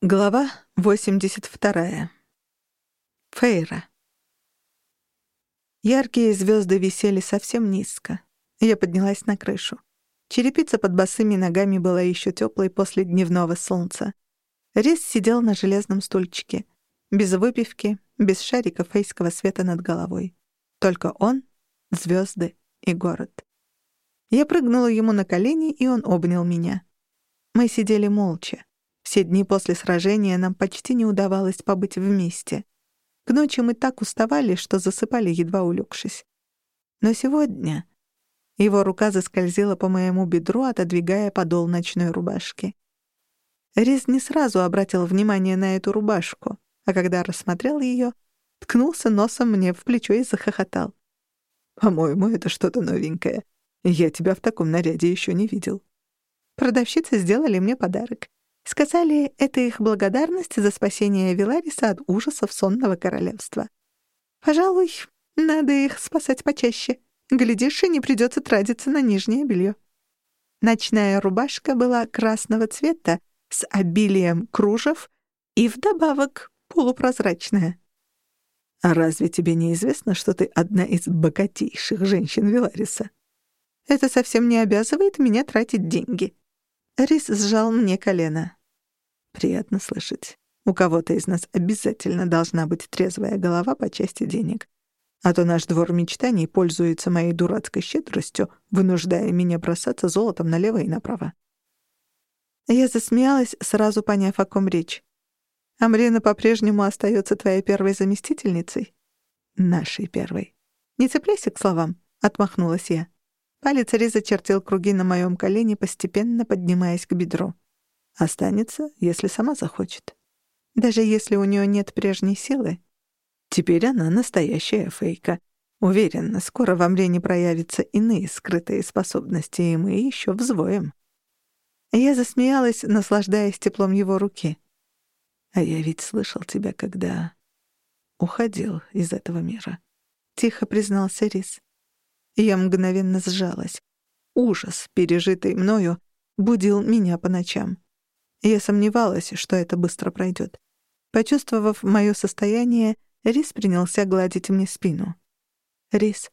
Глава 82. Фейра. Яркие звезды висели совсем низко. Я поднялась на крышу. Черепица под босыми ногами была еще теплой после дневного солнца. Рис сидел на железном стульчике. Без выпивки, без шарика фейского света над головой. Только он, звезды и город. Я прыгнула ему на колени, и он обнял меня. Мы сидели молча. Все дни после сражения нам почти не удавалось побыть вместе. К ночи мы так уставали, что засыпали, едва улегшись. Но сегодня его рука заскользила по моему бедру, отодвигая подол ночной рубашки. Риз не сразу обратил внимание на эту рубашку, а когда рассмотрел ее, ткнулся носом мне в плечо и захохотал. «По-моему, это что-то новенькое. Я тебя в таком наряде еще не видел». Продавщицы сделали мне подарок. Сказали, это их благодарность за спасение Вилариса от ужасов сонного королевства. Пожалуй, надо их спасать почаще. Глядишь, и не придется тратиться на нижнее белье. Ночная рубашка была красного цвета с обилием кружев и вдобавок полупрозрачная. «А разве тебе не известно, что ты одна из богатейших женщин Вилариса?» «Это совсем не обязывает меня тратить деньги». Рис сжал мне колено. Приятно слышать. У кого-то из нас обязательно должна быть трезвая голова по части денег. А то наш двор мечтаний пользуется моей дурацкой щедростью, вынуждая меня бросаться золотом налево и направо. Я засмеялась, сразу поняв, о ком речь. «Амрина по-прежнему остается твоей первой заместительницей?» «Нашей первой». «Не цепляйся к словам», — отмахнулась я. Палец Риза чертил круги на моем колене, постепенно поднимаясь к бедру. Останется, если сама захочет. Даже если у нее нет прежней силы. Теперь она настоящая фейка. Уверена, скоро во мне проявятся иные скрытые способности, и мы еще взвоем. Я засмеялась, наслаждаясь теплом его руки. А я ведь слышал тебя, когда уходил из этого мира. Тихо признался Рис. Я мгновенно сжалась. Ужас, пережитый мною, будил меня по ночам. Я сомневалась, что это быстро пройдет. Почувствовав мое состояние, Рис принялся гладить мне спину. «Рис,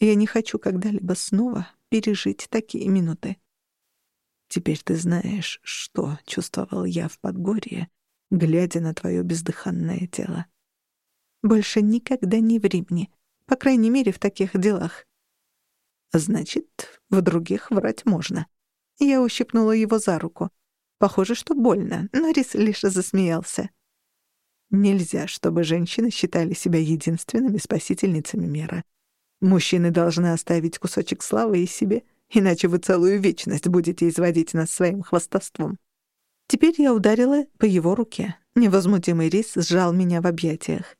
я не хочу когда-либо снова пережить такие минуты. Теперь ты знаешь, что чувствовал я в Подгорье, глядя на твое бездыханное тело. Больше никогда не ври мне, по крайней мере, в таких делах. Значит, в других врать можно. Я ущипнула его за руку. Похоже, что больно, но Рис лишь засмеялся. Нельзя, чтобы женщины считали себя единственными спасительницами мира. Мужчины должны оставить кусочек славы и себе, иначе вы целую вечность будете изводить нас своим хвастовством. Теперь я ударила по его руке. Невозмутимый Рис сжал меня в объятиях.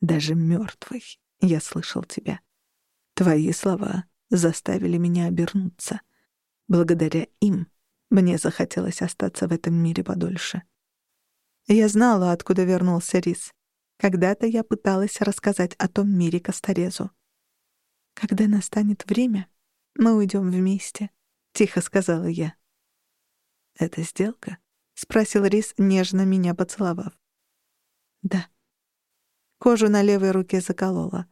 Даже мертвый я слышал тебя. Твои слова заставили меня обернуться. Благодаря им мне захотелось остаться в этом мире подольше. Я знала, откуда вернулся Рис. Когда-то я пыталась рассказать о том мире Косторезу. «Когда настанет время, мы уйдем вместе», — тихо сказала я. «Это сделка?» — спросил Рис, нежно меня поцеловав. «Да». Кожу на левой руке заколола.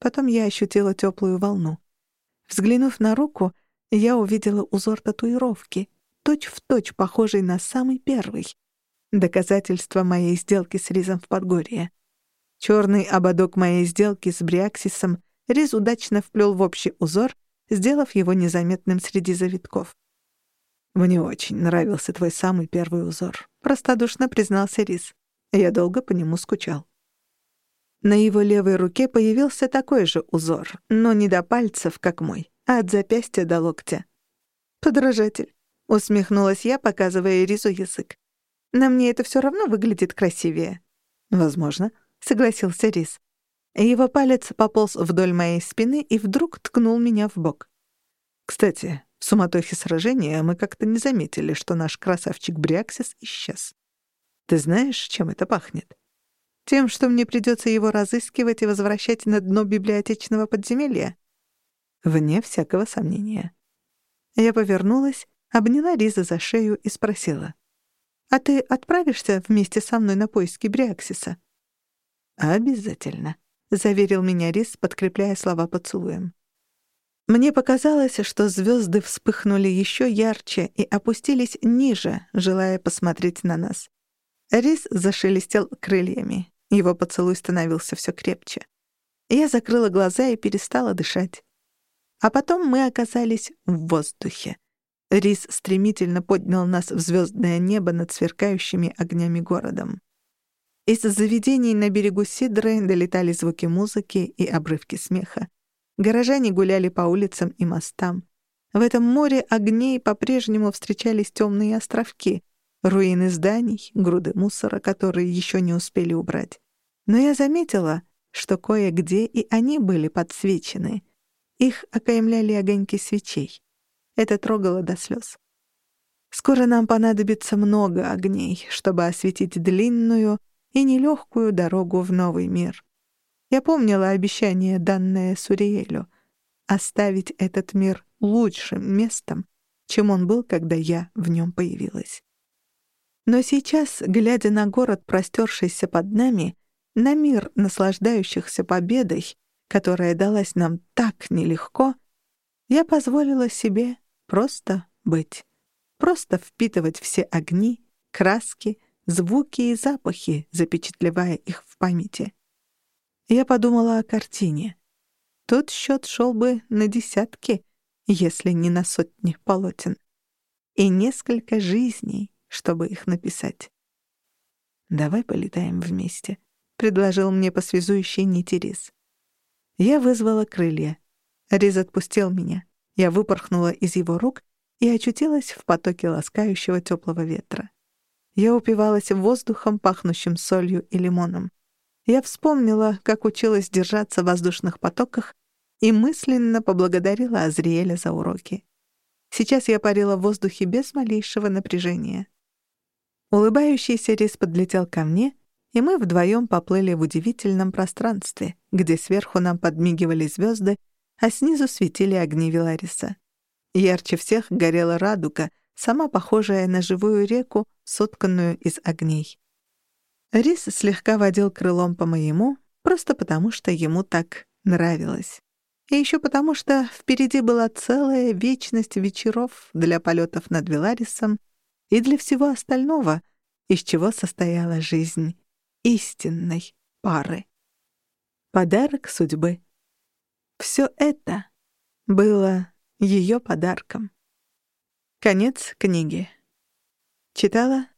Потом я ощутила теплую волну. Взглянув на руку, я увидела узор татуировки, точь-в-точь точь похожий на самый первый. Доказательство моей сделки с Ризом в Подгорье. Черный ободок моей сделки с Бриаксисом Риз удачно вплел в общий узор, сделав его незаметным среди завитков. «Мне очень нравился твой самый первый узор», — простодушно признался Риз. Я долго по нему скучал. На его левой руке появился такой же узор, но не до пальцев, как мой, а от запястья до локтя. Подражатель. — усмехнулась я, показывая Ризу язык. «На мне это все равно выглядит красивее». «Возможно», — согласился Риз. Его палец пополз вдоль моей спины и вдруг ткнул меня в бок. «Кстати, в суматохе сражения мы как-то не заметили, что наш красавчик Бриаксис исчез. Ты знаешь, чем это пахнет?» «Тем, что мне придется его разыскивать и возвращать на дно библиотечного подземелья?» «Вне всякого сомнения». Я повернулась обняла Риза за шею и спросила. А ты отправишься вместе со мной на поиски Бриаксиса?» «Обязательно», — заверил меня Рис, подкрепляя слова поцелуем. Мне показалось, что звезды вспыхнули еще ярче и опустились ниже, желая посмотреть на нас. Рис зашелестел крыльями. Его поцелуй становился все крепче. Я закрыла глаза и перестала дышать. А потом мы оказались в воздухе. Рис стремительно поднял нас в звездное небо над сверкающими огнями городом. Из заведений на берегу Сидры долетали звуки музыки и обрывки смеха. Горожане гуляли по улицам и мостам. В этом море огней по-прежнему встречались темные островки, руины зданий, груды мусора, которые еще не успели убрать. Но я заметила, что кое-где и они были подсвечены. Их окаймляли огоньки свечей. Это трогало до слез. Скоро нам понадобится много огней, чтобы осветить длинную и нелегкую дорогу в новый мир. Я помнила обещание, данное Суриэлю, оставить этот мир лучшим местом, чем он был, когда я в нем появилась. Но сейчас, глядя на город, простершийся под нами, на мир наслаждающихся победой, которая далась нам так нелегко, я позволила себе просто быть, просто впитывать все огни, краски, звуки и запахи, запечатлевая их в памяти. Я подумала о картине. Тут счет шел бы на десятки, если не на сотни полотен. И несколько жизней, чтобы их написать. «Давай полетаем вместе», — предложил мне по связующей нити Риз. Я вызвала крылья. Риз отпустил меня. Я выпорхнула из его рук и очутилась в потоке ласкающего теплого ветра. Я упивалась воздухом, пахнущим солью и лимоном. Я вспомнила, как училась держаться в воздушных потоках и мысленно поблагодарила Азриэля за уроки. Сейчас я парила в воздухе без малейшего напряжения. Улыбающийся рис подлетел ко мне, и мы вдвоем поплыли в удивительном пространстве, где сверху нам подмигивали звезды, а снизу светили огни Велариса. Ярче всех горела радуга, сама похожая на живую реку, сотканную из огней. Рис слегка водил крылом по моему, просто потому что ему так нравилось. И еще потому что впереди была целая вечность вечеров для полетов над Веларисом и для всего остального, из чего состояла жизнь истинной пары. Подарок судьбы. Все это было ее подарком. Конец книги. Читала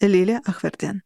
Лиля Ахвердян.